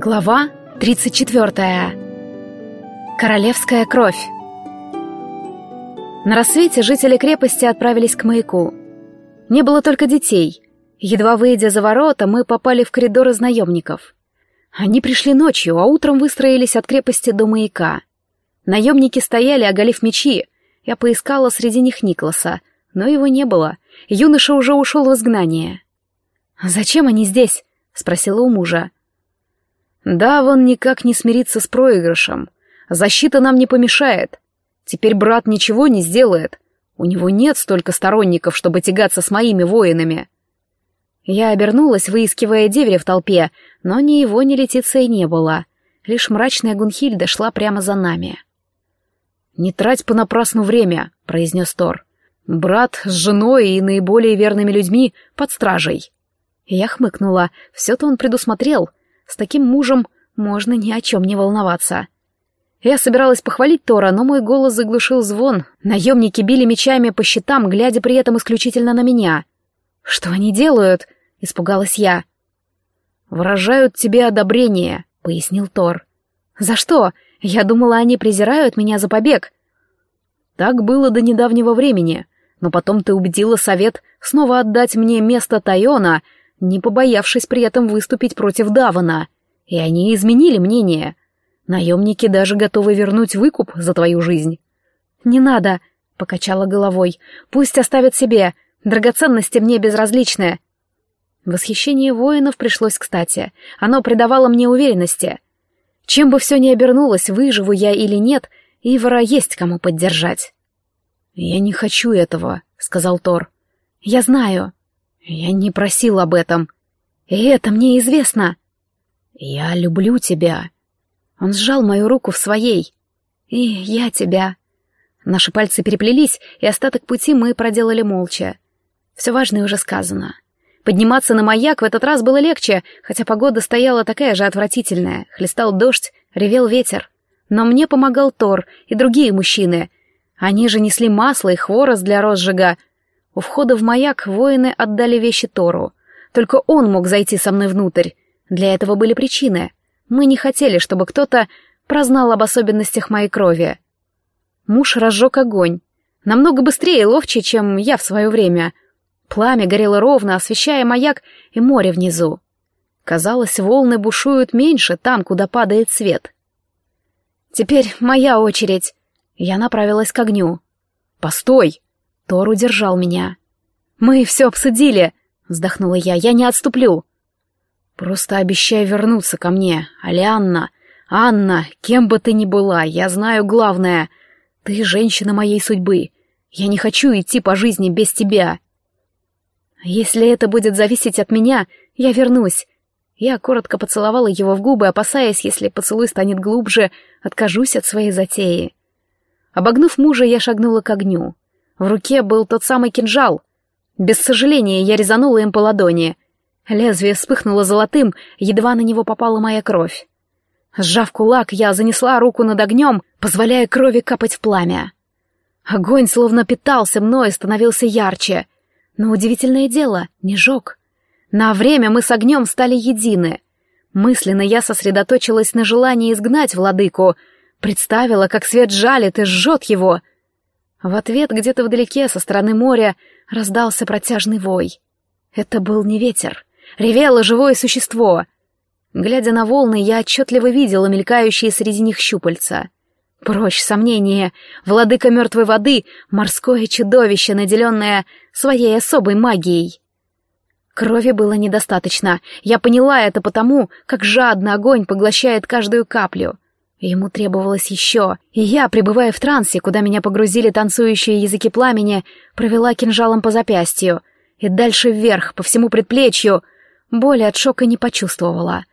Глава 34. Королевская кровь. На рассвете жители крепости отправились к маяку. Не было только детей. Едва выйдя за ворота, мы попали в коридор из наемников. Они пришли ночью, а утром выстроились от крепости до маяка. Наемники стояли, оголив мечи. Я поискала среди них Никласа, но его не было. Юноша уже ушел в изгнание. «Зачем они здесь?» — спросила у мужа. Да, он никак не смирится с проигрышем. Защита нам не помешает. Теперь брат ничего не сделает. У него нет столько сторонников, чтобы тягаться с моими воинами. Я обернулась, выискивая деверя в толпе, но ни его, ни Летиции не было. Лишь мрачная Гунхильда шла прямо за нами. «Не трать понапрасну время», — произнес Тор. «Брат с женой и наиболее верными людьми под стражей». Я хмыкнула. Все-то он предусмотрел — с таким мужем можно ни о чем не волноваться. Я собиралась похвалить Тора, но мой голос заглушил звон. Наемники били мечами по щитам, глядя при этом исключительно на меня. «Что они делают?» — испугалась я. «Выражают тебе одобрение», — пояснил Тор. «За что? Я думала, они презирают меня за побег». «Так было до недавнего времени, но потом ты убедила совет снова отдать мне место Тайона, не побоявшись при этом выступить против Давана. И они изменили мнение. Наемники даже готовы вернуть выкуп за твою жизнь. «Не надо», — покачала головой. «Пусть оставят себе. Драгоценности мне безразличны». Восхищение воинов пришлось кстати. Оно придавало мне уверенности. Чем бы все ни обернулось, выживу я или нет, Ивара есть кому поддержать. «Я не хочу этого», — сказал Тор. «Я знаю», «Я не просил об этом. И это мне известно». «Я люблю тебя». Он сжал мою руку в своей. «И я тебя». Наши пальцы переплелись, и остаток пути мы проделали молча. Все важное уже сказано. Подниматься на маяк в этот раз было легче, хотя погода стояла такая же отвратительная. Хлестал дождь, ревел ветер. Но мне помогал Тор и другие мужчины. Они же несли масло и хворост для розжига, у входа в маяк воины отдали вещи Тору. Только он мог зайти со мной внутрь. Для этого были причины. Мы не хотели, чтобы кто-то прознал об особенностях моей крови. Муж разжег огонь. Намного быстрее и ловче, чем я в свое время. Пламя горело ровно, освещая маяк и море внизу. Казалось, волны бушуют меньше там, куда падает свет. Теперь моя очередь. Я направилась к огню. «Постой!» Тор удержал меня. «Мы все обсудили», — вздохнула я, — «я не отступлю». «Просто обещай вернуться ко мне, Алианна. Анна, кем бы ты ни была, я знаю главное. Ты женщина моей судьбы. Я не хочу идти по жизни без тебя». «Если это будет зависеть от меня, я вернусь». Я коротко поцеловала его в губы, опасаясь, если поцелуй станет глубже, откажусь от своей затеи. Обогнув мужа, я шагнула к огню. В руке был тот самый кинжал. Без сожаления я резанула им по ладони. Лезвие вспыхнуло золотым, едва на него попала моя кровь. Сжав кулак, я занесла руку над огнем, позволяя крови капать в пламя. Огонь словно питался мной и становился ярче. Но удивительное дело, не жег. На время мы с огнем стали едины. Мысленно я сосредоточилась на желании изгнать владыку, представила, как свет жалит и жжет его — в ответ где-то вдалеке, со стороны моря, раздался протяжный вой. Это был не ветер. Ревело живое существо. Глядя на волны, я отчетливо видела мелькающие среди них щупальца. Прочь сомнения. Владыка мертвой воды — морское чудовище, наделенное своей особой магией. Крови было недостаточно. Я поняла это потому, как жадно огонь поглощает каждую каплю — Ему требовалось еще, и я, пребывая в трансе, куда меня погрузили танцующие языки пламени, провела кинжалом по запястью и дальше вверх, по всему предплечью. Боли от шока не почувствовала.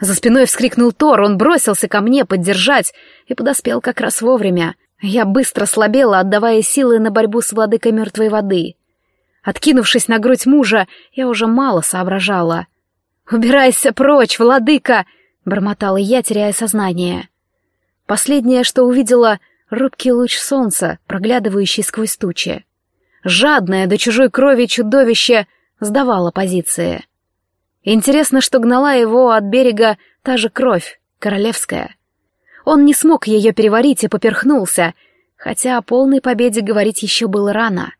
За спиной вскрикнул Тор, он бросился ко мне поддержать и подоспел как раз вовремя. Я быстро слабела, отдавая силы на борьбу с владыкой мертвой воды. Откинувшись на грудь мужа, я уже мало соображала. «Убирайся прочь, владыка!» — бормотала я, теряя сознание. Последнее, что увидела — рубкий луч солнца, проглядывающий сквозь тучи. Жадное до чужой крови чудовище сдавало позиции. Интересно, что гнала его от берега Та же кровь, королевская. Он не смог ее переварить и поперхнулся, хотя о полной победе говорить еще было рано.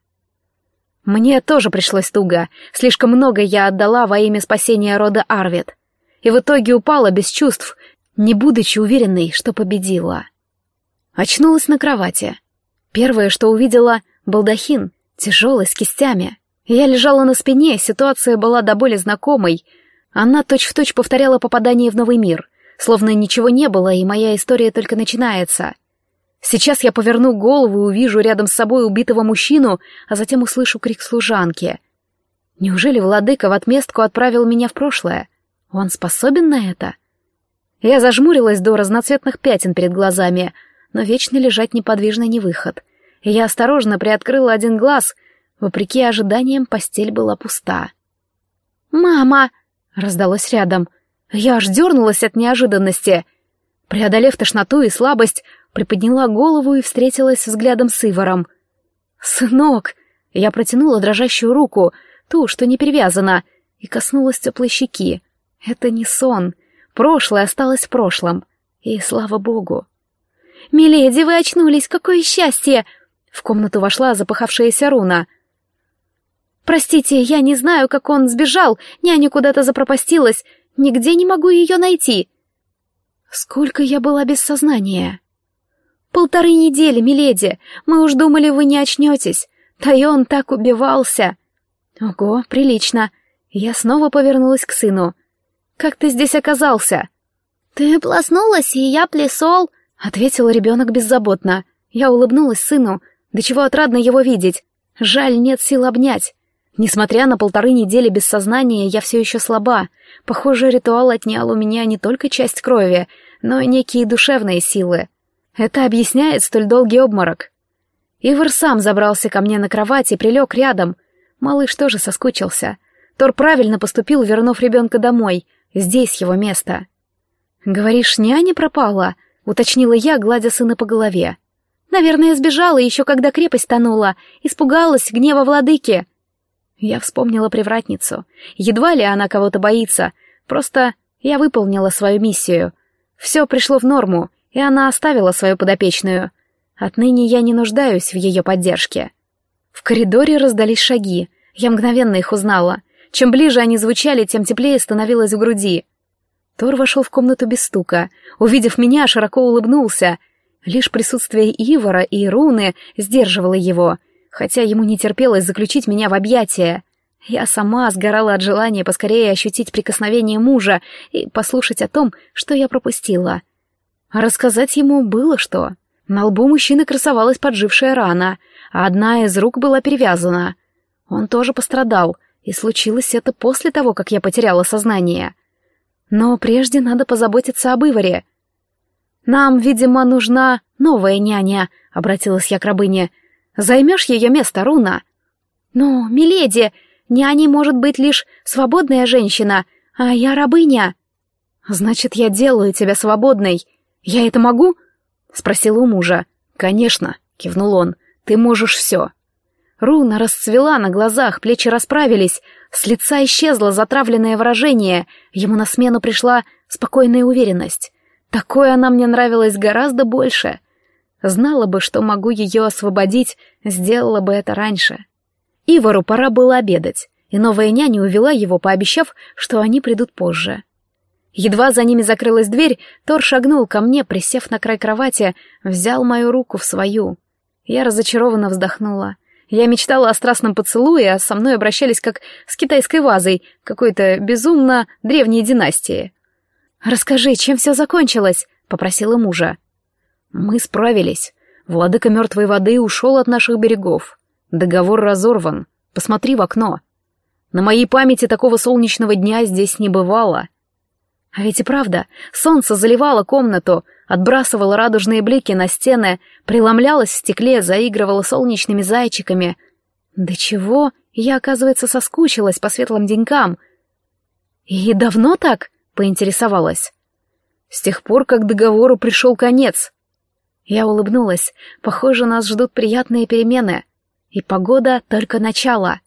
Мне тоже пришлось туго, слишком много я отдала во имя спасения рода Арвид, и в итоге упала без чувств, не будучи уверенной, что победила. Очнулась на кровати. Первое, что увидела — балдахин, тяжелый, с кистями. Я лежала на спине, ситуация была до боли знакомой. Она точь-в-точь точь повторяла попадание в новый мир, словно ничего не было, и моя история только начинается. Сейчас я поверну голову и увижу рядом с собой убитого мужчину, а затем услышу крик служанки. Неужели владыка в отместку отправил меня в прошлое? Он способен на это? Я зажмурилась до разноцветных пятен перед глазами, но вечно лежать неподвижно не выход. И я осторожно приоткрыла один глаз. Вопреки ожиданиям, постель была пуста. «Мама!» — раздалось рядом. Я аж дернулась от неожиданности. Преодолев тошноту и слабость, приподняла голову и встретилась взглядом с Иваром. «Сынок!» Я протянула дрожащую руку, ту, что не перевязана, и коснулась теплой щеки. Это не сон. Прошлое осталось в прошлом. И слава богу. «Миледи, вы очнулись! Какое счастье!» В комнату вошла запыхавшаяся руна. «Простите, я не знаю, как он сбежал. Няня куда-то запропастилась. Нигде не могу ее найти». «Сколько я была без сознания?» «Полторы недели, миледи. Мы уж думали, вы не очнетесь. Тайон так убивался». «Ого, прилично». Я снова повернулась к сыну. «Как ты здесь оказался?» «Ты плоснулась, и я плесол», — ответил ребенок беззаботно. Я улыбнулась сыну. До чего отрадно его видеть. Жаль, нет сил обнять. Несмотря на полторы недели без сознания, я все еще слаба. Похоже, ритуал отнял у меня не только часть крови, но и некие душевные силы. Это объясняет столь долгий обморок. Ивар сам забрался ко мне на кровать и прилег рядом. Малыш тоже соскучился. Тор правильно поступил, вернув ребенка домой. Здесь его место. «Говоришь, няня пропала?» — уточнила я, гладя сына по голове. «Наверное, сбежала еще, когда крепость тонула. Испугалась гнева владыки». Я вспомнила привратницу. Едва ли она кого-то боится. Просто я выполнила свою миссию. Все пришло в норму, и она оставила свою подопечную. Отныне я не нуждаюсь в ее поддержке. В коридоре раздались шаги. Я мгновенно их узнала. Чем ближе они звучали, тем теплее становилось в груди. Тор вошел в комнату без стука. Увидев меня, широко улыбнулся. Лишь присутствие Ивара и Руны сдерживало его, хотя ему не терпелось заключить меня в объятия. Я сама сгорала от желания поскорее ощутить прикосновение мужа и послушать о том, что я пропустила. А рассказать ему было что. На лбу мужчины красовалась поджившая рана, а одна из рук была перевязана. Он тоже пострадал, и случилось это после того, как я потеряла сознание. Но прежде надо позаботиться об Иваре. «Нам, видимо, нужна новая няня», — обратилась я к рабыне. «Займешь ее место, Руна?» «Ну, миледи, няней может быть лишь свободная женщина, а я рабыня». «Значит, я делаю тебя свободной. Я это могу?» — спросила у мужа. «Конечно», — кивнул он, — «ты можешь все». Руна расцвела на глазах, плечи расправились, с лица исчезло затравленное выражение, ему на смену пришла спокойная уверенность. Такое она мне нравилась гораздо больше. Знала бы, что могу ее освободить, сделала бы это раньше. Ивару пора было обедать, и новая няня увела его, пообещав, что они придут позже. Едва за ними закрылась дверь, Тор шагнул ко мне, присев на край кровати, взял мою руку в свою. Я разочарованно вздохнула. Я мечтала о страстном поцелуе, а со мной обращались как с китайской вазой какой-то безумно древней династии. «Расскажи, чем все закончилось?» — попросила мужа. «Мы справились. Владыка мертвой воды ушел от наших берегов. Договор разорван. Посмотри в окно. На моей памяти такого солнечного дня здесь не бывало. А ведь и правда, солнце заливало комнату, отбрасывало радужные блики на стены, преломлялось в стекле, заигрывало солнечными зайчиками. Да чего? Я, оказывается, соскучилась по светлым денькам. И давно так? Поинтересовалась. С тех пор, как договору пришел конец. Я улыбнулась. Похоже, нас ждут приятные перемены. И погода — только начало.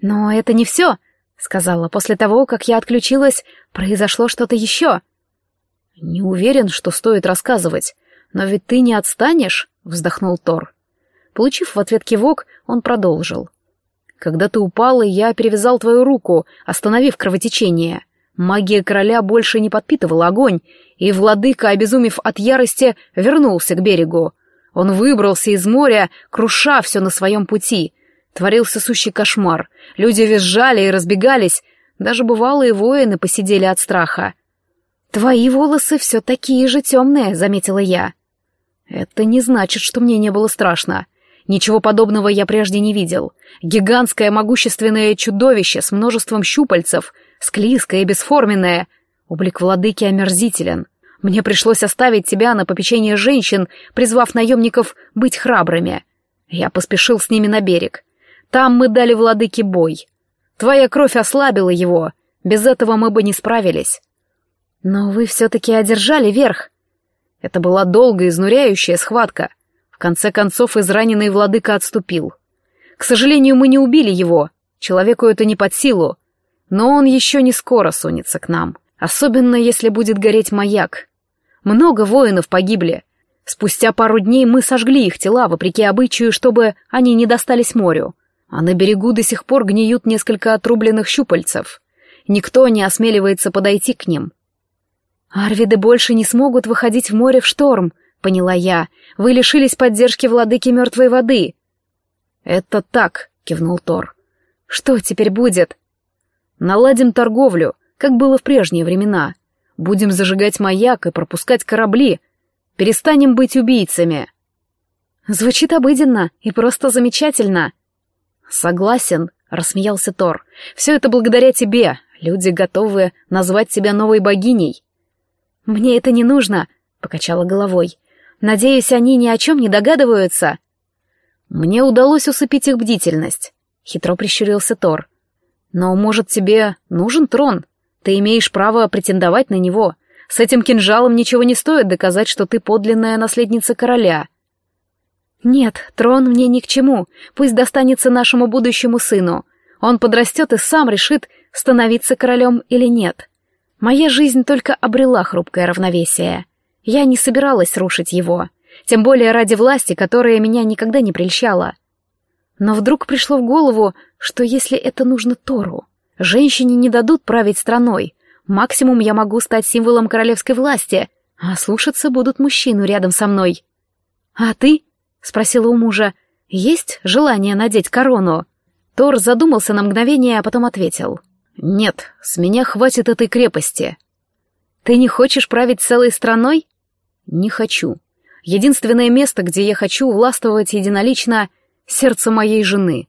Но это не все — сказала. «После того, как я отключилась, произошло что-то еще». Не уверен, что стоит рассказывать. Но ведь ты не отстанешь, вздохнул Тор. Получив в ответ кивок, он продолжил. Когда ты упала, я перевязал твою руку, остановив кровотечение. Магия короля больше не подпитывала огонь, и владыка, обезумев от ярости, вернулся к берегу. Он выбрался из моря, круша все на своем пути. Творился сущий кошмар. Люди визжали и разбегались. Даже бывалые воины посидели от страха. «Твои волосы все такие же темные», — заметила я. «Это не значит, что мне не было страшно. Ничего подобного я прежде не видел. Гигантское могущественное чудовище с множеством щупальцев, склизкое и бесформенное. Облик владыки омерзителен. Мне пришлось оставить тебя на попечение женщин, призвав наемников быть храбрыми. Я поспешил с ними на берег. Там мы дали владыке бой. Твоя кровь ослабила его. Без этого мы бы не справились. Но вы все-таки одержали верх. Это была долгая, изнуряющая схватка. В конце концов, израненный владыка отступил. К сожалению, мы не убили его. Человеку это не под силу. Но он еще не скоро сунется к нам. Особенно, если будет гореть маяк. Много воинов погибли. Спустя пару дней мы сожгли их тела, вопреки обычаю, чтобы они не достались морю. А на берегу до сих пор гниют несколько отрубленных щупальцев. Никто не осмеливается подойти к ним. «Арвиды больше не смогут выходить в море в шторм», — поняла я. «Вы лишились поддержки владыки мертвой воды». «Это так», — кивнул Тор. «Что теперь будет?» «Наладим торговлю, как было в прежние времена. Будем зажигать маяк и пропускать корабли. Перестанем быть убийцами». «Звучит обыденно и просто замечательно». «Согласен», — рассмеялся Тор. «Все это благодаря тебе. Люди готовы назвать тебя новой богиней». «Мне это не нужно», — покачала головой. «Надеюсь, они ни о чем не догадываются». «Мне удалось усыпить их бдительность», — хитро прищурился Тор. «Но, может, тебе нужен трон? Ты имеешь право претендовать на него. С этим кинжалом ничего не стоит доказать, что ты подлинная наследница короля». «Нет, трон мне ни к чему. Пусть достанется нашему будущему сыну. Он подрастет и сам решит, становиться королем или нет. Моя жизнь только обрела хрупкое равновесие. Я не собиралась рушить его, тем более ради власти, которая меня никогда не прельщала. Но вдруг пришло в голову, что если это нужно Тору, женщине не дадут править страной, максимум я могу стать символом королевской власти, а слушаться будут мужчину рядом со мной. «А ты?» — спросила у мужа. «Есть желание надеть корону?» Тор задумался на мгновение, а потом ответил. «Нет, с меня хватит этой крепости». «Ты не хочешь править целой страной?» «Не хочу. Единственное место, где я хочу властвовать единолично — сердце моей жены».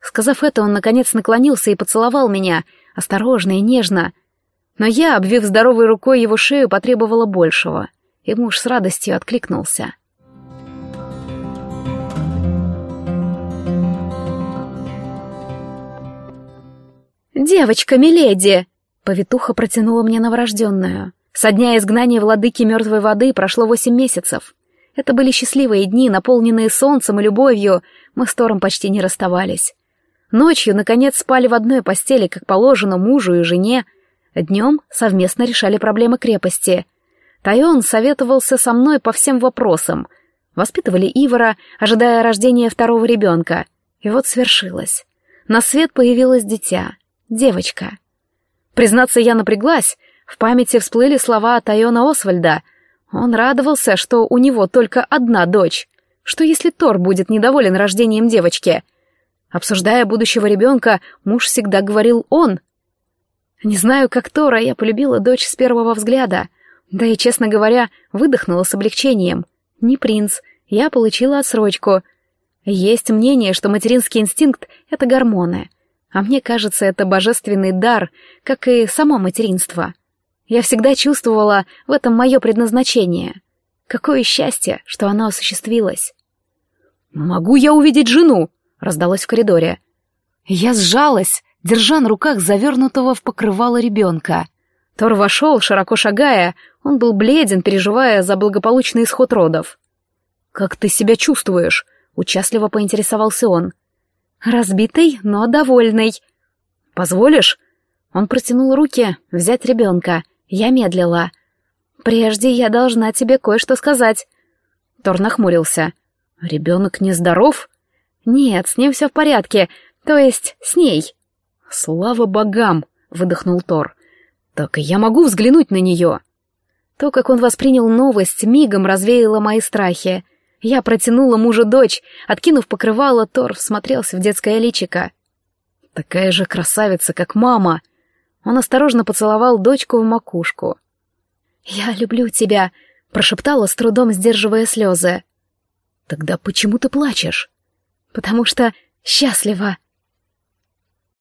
Сказав это, он наконец наклонился и поцеловал меня, осторожно и нежно. Но я, обвив здоровой рукой его шею, потребовала большего, и муж с радостью откликнулся. «Девочка, миледи!» Повитуха протянула мне новорожденную. Со дня изгнания владыки мертвой воды прошло восемь месяцев. Это были счастливые дни, наполненные солнцем и любовью, мы с Тором почти не расставались. Ночью, наконец, спали в одной постели, как положено мужу и жене. Днем совместно решали проблемы крепости. Тайон советовался со мной по всем вопросам. Воспитывали Ивара, ожидая рождения второго ребенка. И вот свершилось. На свет появилось дитя. Девочка. Признаться, я напряглась. В памяти всплыли слова Тайона Освальда. Он радовался, что у него только одна дочь. Что если Тор будет недоволен рождением девочки? Обсуждая будущего ребенка, муж всегда говорил «он». Не знаю, как Тора, я полюбила дочь с первого взгляда. Да и, честно говоря, выдохнула с облегчением. Не принц, я получила отсрочку. Есть мнение, что материнский инстинкт — это гормоны — а мне кажется, это божественный дар, как и само материнство. Я всегда чувствовала в этом мое предназначение. Какое счастье, что оно осуществилось. «Могу я увидеть жену?» — раздалось в коридоре. Я сжалась, держа на руках завернутого в покрывало ребенка. Тор вошел, широко шагая, он был бледен, переживая за благополучный исход родов. «Как ты себя чувствуешь?» — участливо поинтересовался он. Разбитый, но довольный. «Позволишь?» Он протянул руки взять ребенка. Я медлила. «Прежде я должна тебе кое-что сказать». Тор нахмурился. «Ребенок нездоров?» «Нет, с ним все в порядке. То есть, с ней». «Слава богам!» — выдохнул Тор. «Так я могу взглянуть на нее?» То, как он воспринял новость, мигом развеяло мои страхи. Я протянула мужу дочь, откинув покрывало, Тор всмотрелся в детское личико. «Такая же красавица, как мама!» Он осторожно поцеловал дочку в макушку. «Я люблю тебя», — прошептала, с трудом сдерживая слезы. «Тогда почему ты плачешь?» «Потому что счастлива»,